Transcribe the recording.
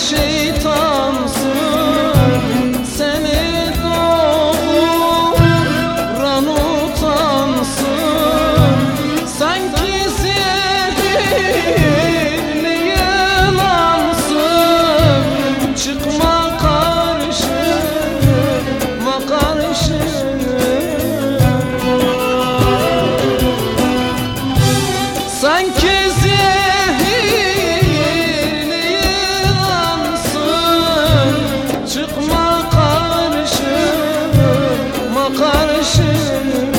shade. 这是